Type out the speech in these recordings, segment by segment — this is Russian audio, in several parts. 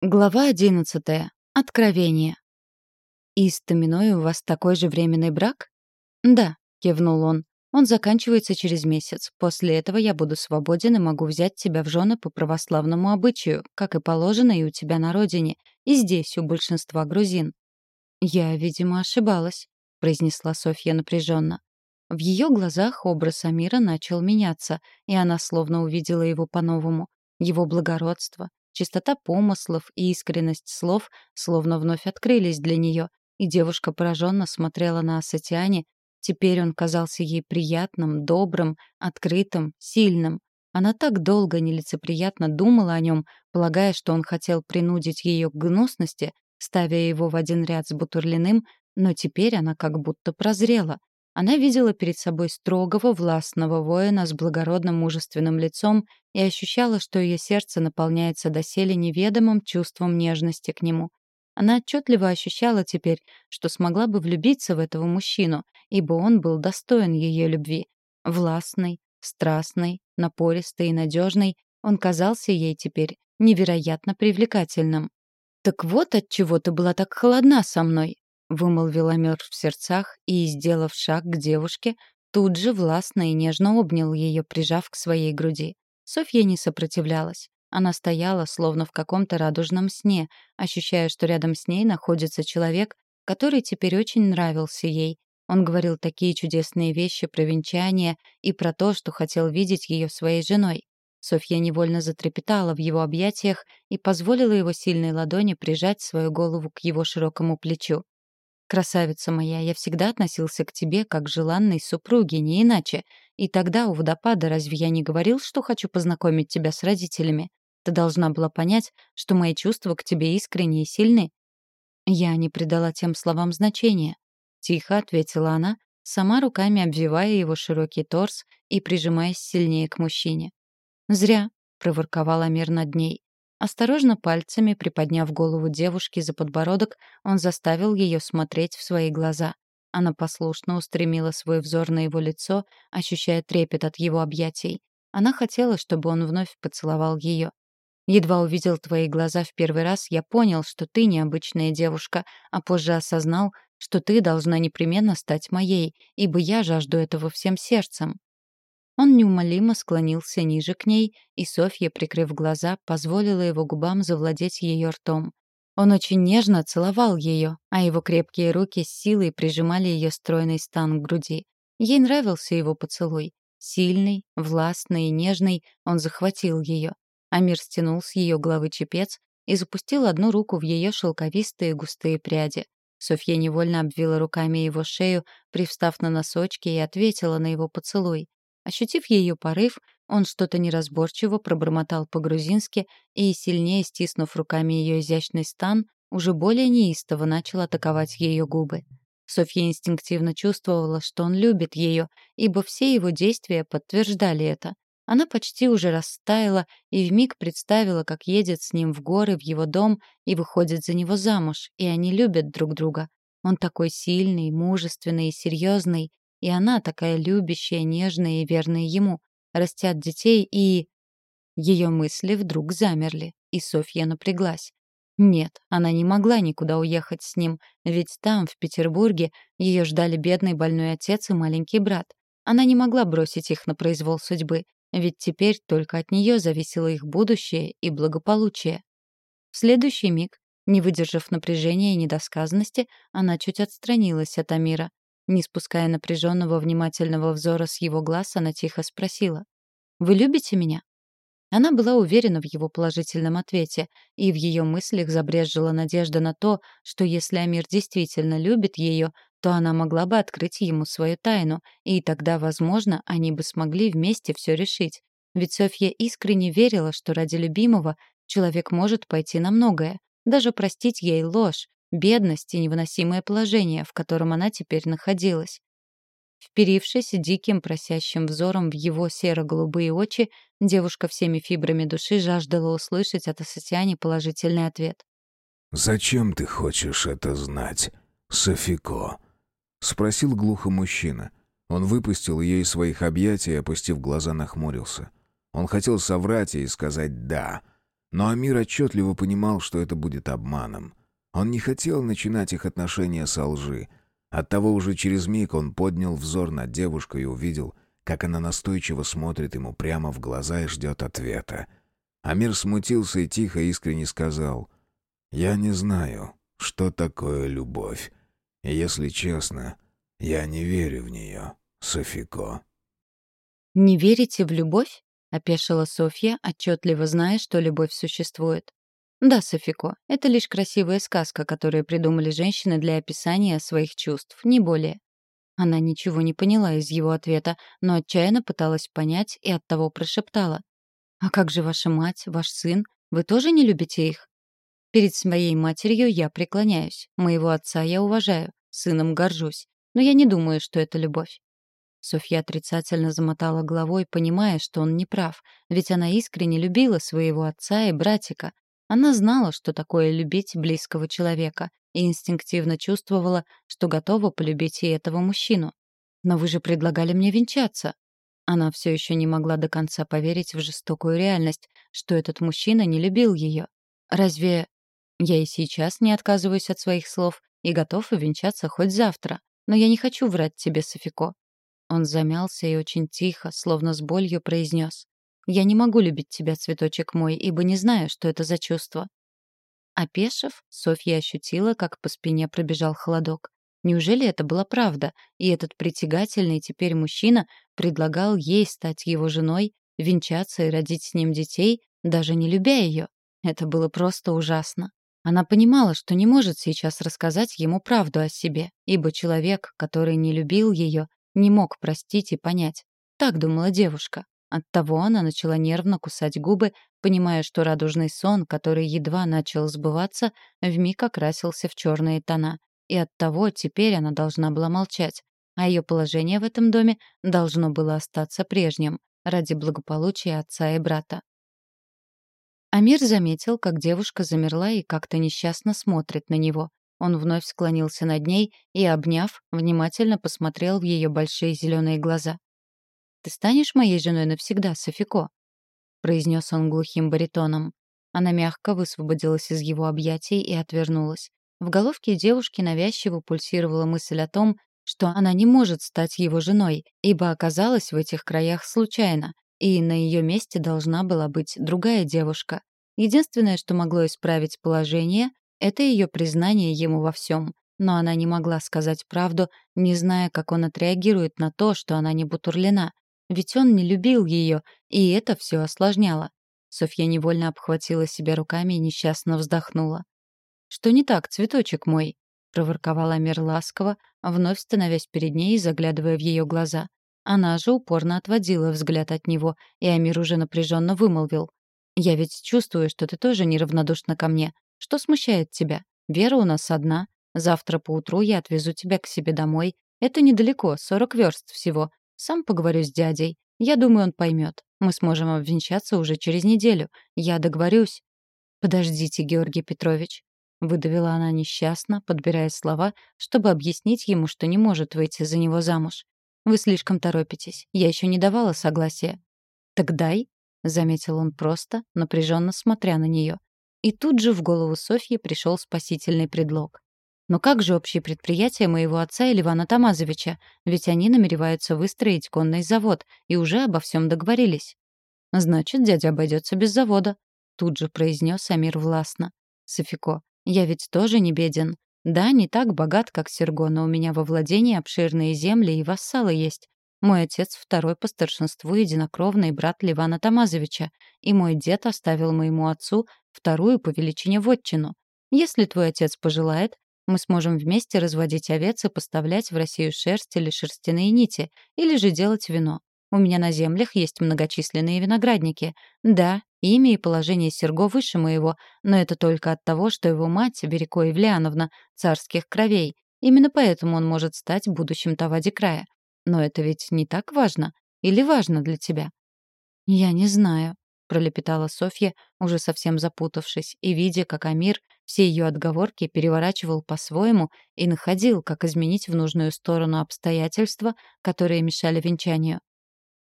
Глава одиннадцатая. Откровение. «И с Томиной у вас такой же временный брак?» «Да», — кивнул он. «Он заканчивается через месяц. После этого я буду свободен и могу взять тебя в жены по православному обычаю, как и положено и у тебя на родине, и здесь, у большинства грузин». «Я, видимо, ошибалась», — произнесла Софья напряженно. В ее глазах образ Амира начал меняться, и она словно увидела его по-новому. Его благородство, Чистота помыслов и искренность слов словно вновь открылись для нее, и девушка пораженно смотрела на Асатиане. Теперь он казался ей приятным, добрым, открытым, сильным. Она так долго нелицеприятно думала о нем, полагая, что он хотел принудить ее к гнусности, ставя его в один ряд с Бутурлиным, но теперь она как будто прозрела. Она видела перед собой строгого, властного воина с благородным мужественным лицом и ощущала, что ее сердце наполняется доселе неведомым чувством нежности к нему. Она отчетливо ощущала теперь, что смогла бы влюбиться в этого мужчину, ибо он был достоин ее любви. Властный, страстный, напористый и надежный, он казался ей теперь невероятно привлекательным. «Так вот от чего ты была так холодна со мной», — вымолвил Амир в сердцах и, сделав шаг к девушке, тут же властно и нежно обнял ее, прижав к своей груди. Софья не сопротивлялась. Она стояла, словно в каком-то радужном сне, ощущая, что рядом с ней находится человек, который теперь очень нравился ей. Он говорил такие чудесные вещи про венчание и про то, что хотел видеть ее своей женой. Софья невольно затрепетала в его объятиях и позволила его сильной ладони прижать свою голову к его широкому плечу. Красавица моя, я всегда относился к тебе как к желанной супруге, не иначе. И тогда у водопада разве я не говорил, что хочу познакомить тебя с родителями? Ты должна была понять, что мои чувства к тебе искренние и сильны. Я не придала тем словам значения. Тихо ответила она, сама руками обвивая его широкий торс и прижимаясь сильнее к мужчине. «Зря», — проворковал Амир над ней. Осторожно пальцами приподняв голову девушки за подбородок, он заставил ее смотреть в свои глаза. Она послушно устремила свой взор на его лицо, ощущая трепет от его объятий. Она хотела, чтобы он вновь поцеловал ее. «Едва увидел твои глаза в первый раз, я понял, что ты необычная девушка, а позже осознал, что ты должна непременно стать моей, ибо я жажду этого всем сердцем. Он неумолимо склонился ниже к ней, и Софья, прикрыв глаза, позволила его губам завладеть ее ртом. Он очень нежно целовал ее, а его крепкие руки с силой прижимали ее стройный стан к груди. Ей нравился его поцелуй. Сильный, властный и нежный, он захватил ее. Амир стянул с ее головы чепец и запустил одну руку в ее шелковистые густые пряди. Софья невольно обвила руками его шею, привстав на носочки, и ответила на его поцелуй. Ощутив ее порыв, он что-то неразборчиво пробормотал по-грузински и, сильнее стиснув руками ее изящный стан, уже более неистово начал атаковать ее губы. Софья инстинктивно чувствовала, что он любит ее, ибо все его действия подтверждали это. Она почти уже растаяла и вмиг представила, как едет с ним в горы, в его дом и выходит за него замуж, и они любят друг друга. Он такой сильный, мужественный и серьезный, и она такая любящая, нежная и верная ему. Растят детей и... Ее мысли вдруг замерли, и Софья напряглась. Нет, она не могла никуда уехать с ним, ведь там, в Петербурге, ее ждали бедный больной отец и маленький брат. Она не могла бросить их на произвол судьбы, ведь теперь только от нее зависело их будущее и благополучие. В следующий миг, не выдержав напряжения и недосказанности, она чуть отстранилась от Амира. Не спуская напряженного внимательного взора с его глаз, она тихо спросила. «Вы любите меня?» Она была уверена в его положительном ответе, и в ее мыслях забрежжила надежда на то, что если Амир действительно любит ее, то она могла бы открыть ему свою тайну, и тогда, возможно, они бы смогли вместе все решить. Ведь Софья искренне верила, что ради любимого человек может пойти на многое, даже простить ей ложь, бедность и невыносимое положение, в котором она теперь находилась. Вперившись диким просящим взором в его серо-голубые очи, девушка всеми фибрами души жаждала услышать от Асатиани положительный ответ. «Зачем ты хочешь это знать, Софико?» — спросил глухо мужчина. Он выпустил ее из своих объятий и, опустив глаза, нахмурился. Он хотел соврать и сказать «да», Но Амир отчетливо понимал, что это будет обманом. Он не хотел начинать их отношения со лжи. Оттого уже через миг он поднял взор на девушку и увидел, как она настойчиво смотрит ему прямо в глаза и ждет ответа. Амир смутился и тихо искренне сказал, «Я не знаю, что такое любовь. И если честно, я не верю в нее, Софико». «Не верите в любовь?» — опешила Софья, отчетливо зная, что любовь существует. «Да, Софико, это лишь красивая сказка, которую придумали женщины для описания своих чувств, не более». Она ничего не поняла из его ответа, но отчаянно пыталась понять и оттого прошептала. «А как же ваша мать, ваш сын? Вы тоже не любите их?» «Перед своей матерью я преклоняюсь. Моего отца я уважаю. Сыном горжусь. Но я не думаю, что это любовь. Софья отрицательно замотала головой, понимая, что он не прав, ведь она искренне любила своего отца и братика. Она знала, что такое любить близкого человека, и инстинктивно чувствовала, что готова полюбить и этого мужчину. «Но вы же предлагали мне венчаться». Она все еще не могла до конца поверить в жестокую реальность, что этот мужчина не любил ее. Разве я и сейчас не отказываюсь от своих слов и готов венчаться хоть завтра? Но я не хочу врать тебе, Софико. Он замялся и очень тихо, словно с болью, произнес. «Я не могу любить тебя, цветочек мой, ибо не знаю, что это за чувство». Опешив, Софья ощутила, как по спине пробежал холодок. Неужели это была правда, и этот притягательный теперь мужчина предлагал ей стать его женой, венчаться и родить с ним детей, даже не любя ее? Это было просто ужасно. Она понимала, что не может сейчас рассказать ему правду о себе, ибо человек, который не любил ее, не мог простить и понять. Так думала девушка. Оттого она начала нервно кусать губы, понимая, что радужный сон, который едва начал сбываться, вмиг окрасился в черные тона. И оттого теперь она должна была молчать, а ее положение в этом доме должно было остаться прежним ради благополучия отца и брата. Амир заметил, как девушка замерла и как-то несчастно смотрит на него. Он вновь склонился над ней и, обняв, внимательно посмотрел в ее большие зеленые глаза. «Ты станешь моей женой навсегда, Софико?» — произнес он глухим баритоном. Она мягко высвободилась из его объятий и отвернулась. В головке девушки навязчиво пульсировала мысль о том, что она не может стать его женой, ибо оказалась в этих краях случайно, и на ее месте должна была быть другая девушка. Единственное, что могло исправить положение, это ее признание ему во всем. Но она не могла сказать правду, не зная, как он отреагирует на то, что она не Бутурлина. Ведь он не любил ее, и это все осложняло. Софья невольно обхватила себя руками и несчастно вздохнула. «Что не так, цветочек мой?» — проворковала Амир ласково, вновь становясь перед ней и заглядывая в ее глаза. Она же упорно отводила взгляд от него, и Амир уже напряженно вымолвил. «Я ведь чувствую, что ты тоже неравнодушна ко мне. Что смущает тебя? Вера у нас одна. Завтра поутру я отвезу тебя к себе домой. Это недалеко, 40 верст всего. Сам поговорю с дядей. Я думаю, он поймет. Мы сможем обвенчаться уже через неделю. Я договорюсь. Подождите, Георгий Петрович. Выдавила она несчастно, подбирая слова, чтобы объяснить ему, что не может выйти за него замуж. «Вы слишком торопитесь. Я еще не давала согласия». «Так дай», — заметил он просто, напряженно смотря на нее. И тут же в голову Софьи пришел спасительный предлог. Но как же общее предприятие моего отца и Ливана Тамазовича? Ведь они намереваются выстроить конный завод и уже обо всем договорились. Значит, дядя обойдется без завода, тут же произнес Амир властно. Софико, я ведь тоже не беден. Да, не так богат, как Серго, но у меня во владении обширные земли и вассалы есть. Мой отец второй по старшинству единокровный брат Ливана Тамазовича, и мой дед оставил моему отцу вторую по величине вотчину. Если твой отец пожелает, мы сможем вместе разводить овец и поставлять в Россию шерсть или шерстяные нити, или же делать вино. У меня на землях есть многочисленные виноградники. Да, имя и положение Серго выше моего, но это только от того, что его мать, Береко Евлеановна, царских кровей. Именно поэтому он может стать будущим Тавади края. Но это ведь не так важно? Или важно для тебя? Я не знаю, пролепетала Софья, уже совсем запутавшись, и видя, как Амир все ее отговорки переворачивал по-своему и находил, как изменить в нужную сторону обстоятельства, которые мешали венчанию.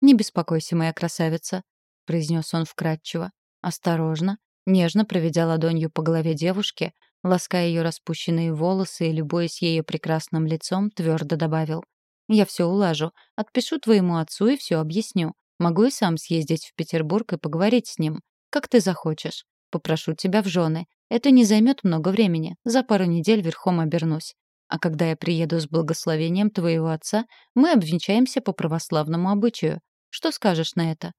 «Не беспокойся, моя красавица», — произнес он вкратчиво. «Осторожно. Нежно проведя ладонью по голове девушки, лаская ее распущенные волосы и любуясь ее прекрасным лицом, твердо добавил. «Я все улажу. Отпишу твоему отцу и все объясню. Могу и сам съездить в Петербург и поговорить с ним. Как ты захочешь. Попрошу тебя в жены. Это не займет много времени. За пару недель верхом обернусь. А когда я приеду с благословением твоего отца, мы обвенчаемся по православному обычаю. Что скажешь на это?»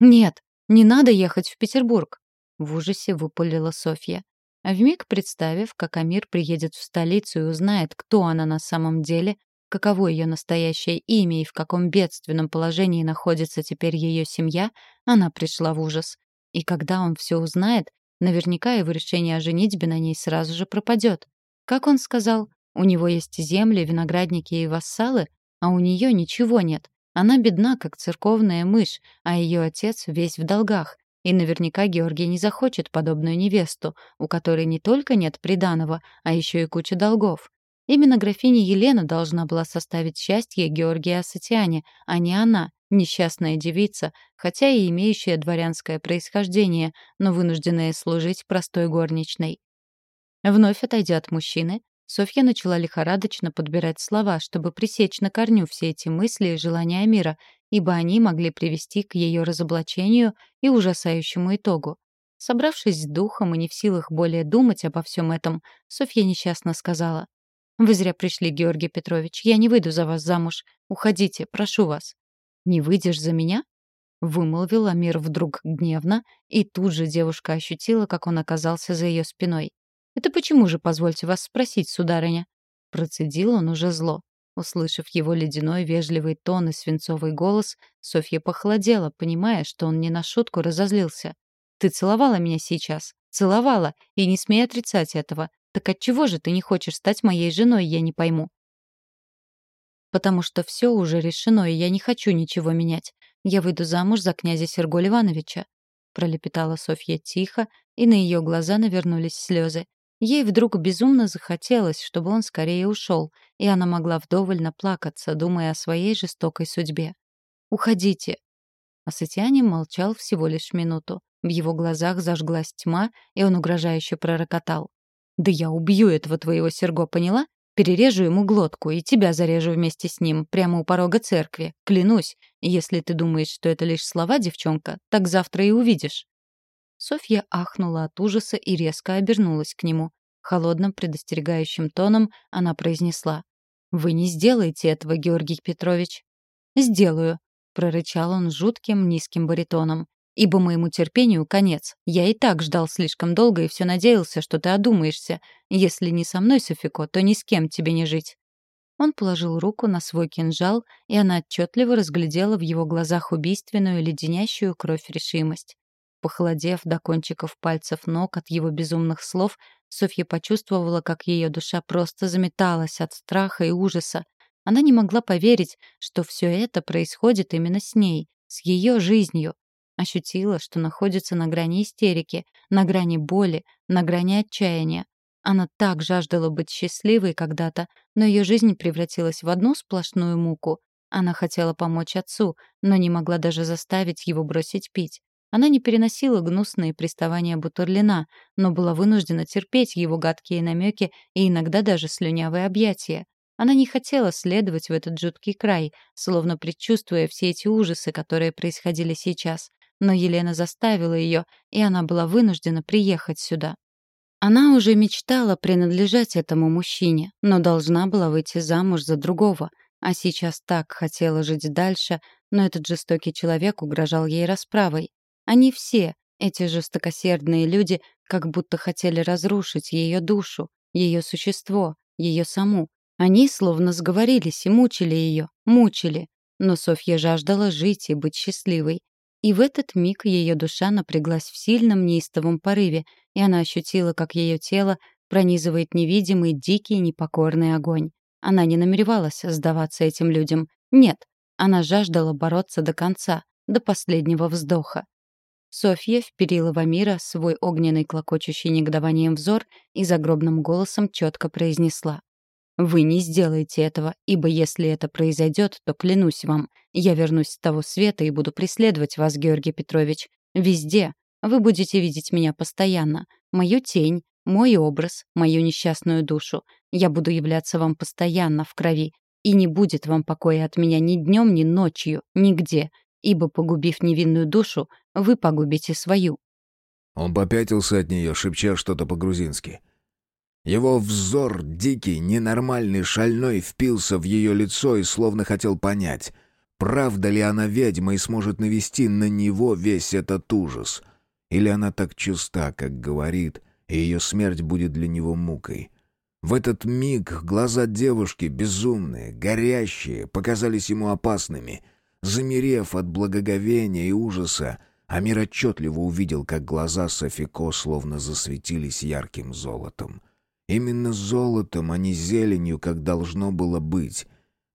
«Нет, не надо ехать в Петербург», — в ужасе выпалила Софья. А вмиг представив, как Амир приедет в столицу и узнает, кто она на самом деле, каково ее настоящее имя и в каком бедственном положении находится теперь ее семья, она пришла в ужас. И когда он все узнает, наверняка его решение о женитьбе на ней сразу же пропадет. Как он сказал, у него есть земли, виноградники и вассалы, а у нее ничего нет. Она бедна, как церковная мышь, а ее отец весь в долгах. И наверняка Георгий не захочет подобную невесту, у которой не только нет приданого, а еще и куча долгов. Именно графиня Елена должна была составить счастье Георгия Асатиане, а не она, несчастная девица, хотя и имеющая дворянское происхождение, но вынужденная служить простой горничной. Вновь отойдя от мужчины, Софья начала лихорадочно подбирать слова, чтобы пресечь на корню все эти мысли и желания мира, ибо они могли привести к ее разоблачению и ужасающему итогу. Собравшись с духом и не в силах более думать обо всем этом, Софья несчастно сказала. «Вы зря пришли, Георгий Петрович. Я не выйду за вас замуж. Уходите, прошу вас». «Не выйдешь за меня?» — вымолвил Амир вдруг гневно, и тут же девушка ощутила, как он оказался за ее спиной. «Это почему же, позвольте вас спросить, сударыня?» Процедил он уже зло. Услышав его ледяной, вежливый тон и свинцовый голос, Софья похолодела, понимая, что он не на шутку разозлился. «Ты целовала меня сейчас? Целовала, и не смей отрицать этого. Так отчего же ты не хочешь стать моей женой, я не пойму?» «Потому что все уже решено, и я не хочу ничего менять. Я выйду замуж за князя Серголь Ивановича», пролепетала Софья тихо, и на ее глаза навернулись слезы. Ей вдруг безумно захотелось, чтобы он скорее ушел, и она могла вдоволь наплакаться, думая о своей жестокой судьбе. «Уходите!» Асатианин молчал всего лишь минуту. В его глазах зажглась тьма, и он угрожающе пророкотал. «Да я убью этого твоего Серго, поняла? Перережу ему глотку и тебя зарежу вместе с ним, прямо у порога церкви. Клянусь, если ты думаешь, что это лишь слова, девчонка, так завтра и увидишь». Софья ахнула от ужаса и резко обернулась к нему. Холодным предостерегающим тоном она произнесла. «Вы не сделаете этого, Георгий Петрович». «Сделаю», — прорычал он жутким низким баритоном. «Ибо моему терпению конец. Я и так ждал слишком долго и все надеялся, что ты одумаешься. Если не со мной, Софико, то ни с кем тебе не жить». Он положил руку на свой кинжал, и она отчетливо разглядела в его глазах убийственную леденящую кровь решимость. Похолодев до кончиков пальцев ног от его безумных слов, Софья почувствовала, как ее душа просто заметалась от страха и ужаса. Она не могла поверить, что все это происходит именно с ней, с ее жизнью. Ощутила, что находится на грани истерики, на грани боли, на грани отчаяния. Она так жаждала быть счастливой когда-то, но ее жизнь превратилась в одну сплошную муку. Она хотела помочь отцу, но не могла даже заставить его бросить пить. Она не переносила гнусные приставания Бутурлина, но была вынуждена терпеть его гадкие намеки и иногда даже слюнявые объятия. Она не хотела следовать в этот жуткий край, словно предчувствуя все эти ужасы, которые происходили сейчас. Но Елена заставила ее, и она была вынуждена приехать сюда. Она уже мечтала принадлежать этому мужчине, но должна была выйти замуж за другого, а сейчас так хотела жить дальше, но этот жестокий человек угрожал ей расправой. Они все, эти жестокосердные люди, как будто хотели разрушить ее душу, ее существо, ее саму. Они словно сговорились и мучили ее, мучили. Но Софья жаждала жить и быть счастливой. И в этот миг ее душа напряглась в сильном неистовом порыве, и она ощутила, как ее тело пронизывает невидимый, дикий, непокорный огонь. Она не намеревалась сдаваться этим людям. Нет, она жаждала бороться до конца, до последнего вздоха. Софья вперила в Амира свой огненный клокочущий негодованием взор и загробным голосом четко произнесла. «Вы не сделаете этого, ибо если это произойдет, то клянусь вам, я вернусь с того света и буду преследовать вас, Георгий Петрович, везде, Вы будете видеть меня постоянно. Мою тень, мой образ, мою несчастную душу. Я буду являться вам постоянно в крови. И не будет вам покоя от меня ни днем, ни ночью, нигде. Ибо, погубив невинную душу, вы погубите свою». Он попятился от нее, шепча что-то по-грузински. Его взор, дикий, ненормальный, шальной, впился в ее лицо и словно хотел понять, правда ли она ведьма и сможет навести на него весь этот ужас. Или она так чиста, как говорит, и ее смерть будет для него мукой. В этот миг глаза девушки, безумные, горящие, показались ему опасными. Замерев от благоговения и ужаса, Амир отчетливо увидел, как глаза Софико словно засветились ярким золотом. Именно золотом, а не зеленью, как должно было быть.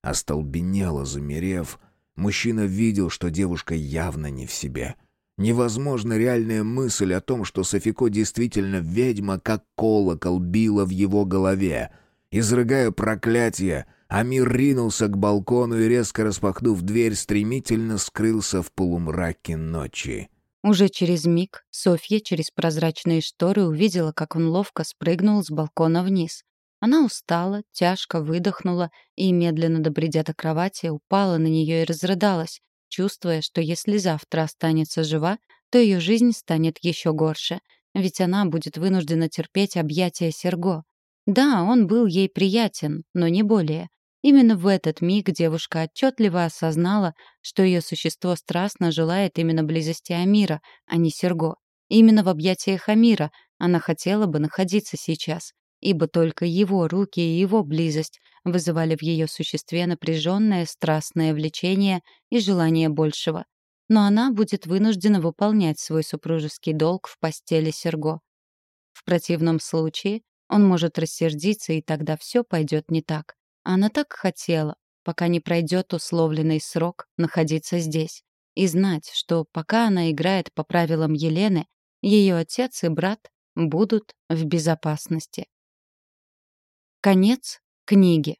Остолбенело, замерев, мужчина видел, что девушка явно не в себе. Невозможно реальная мысль о том, что Софико действительно ведьма, как колокол била в его голове. Изрыгая проклятие, Амир ринулся к балкону и, резко распахнув дверь, стремительно скрылся в полумраке ночи. Уже через миг Софья через прозрачные шторы увидела, как он ловко спрыгнул с балкона вниз. Она устала, тяжко выдохнула и, медленно добредя до кровати, упала на нее и разрыдалась, чувствуя, что если завтра останется жива, то ее жизнь станет еще горше, ведь она будет вынуждена терпеть объятия Серго. Да, он был ей приятен, но не более. Именно в этот миг девушка отчетливо осознала, что ее существо страстно желает именно близости Амира, а не Серго. Именно в объятиях Амира она хотела бы находиться сейчас, ибо только его руки и его близость вызывали в ее существе напряженное страстное влечение и желание большего. Но она будет вынуждена выполнять свой супружеский долг в постели Серго. В противном случае он может рассердиться, и тогда все пойдет не так. Она так хотела, пока не пройдет условленный срок, находиться здесь. И знать, что пока она играет по правилам Елены, ее отец и брат будут в безопасности. Конец книги.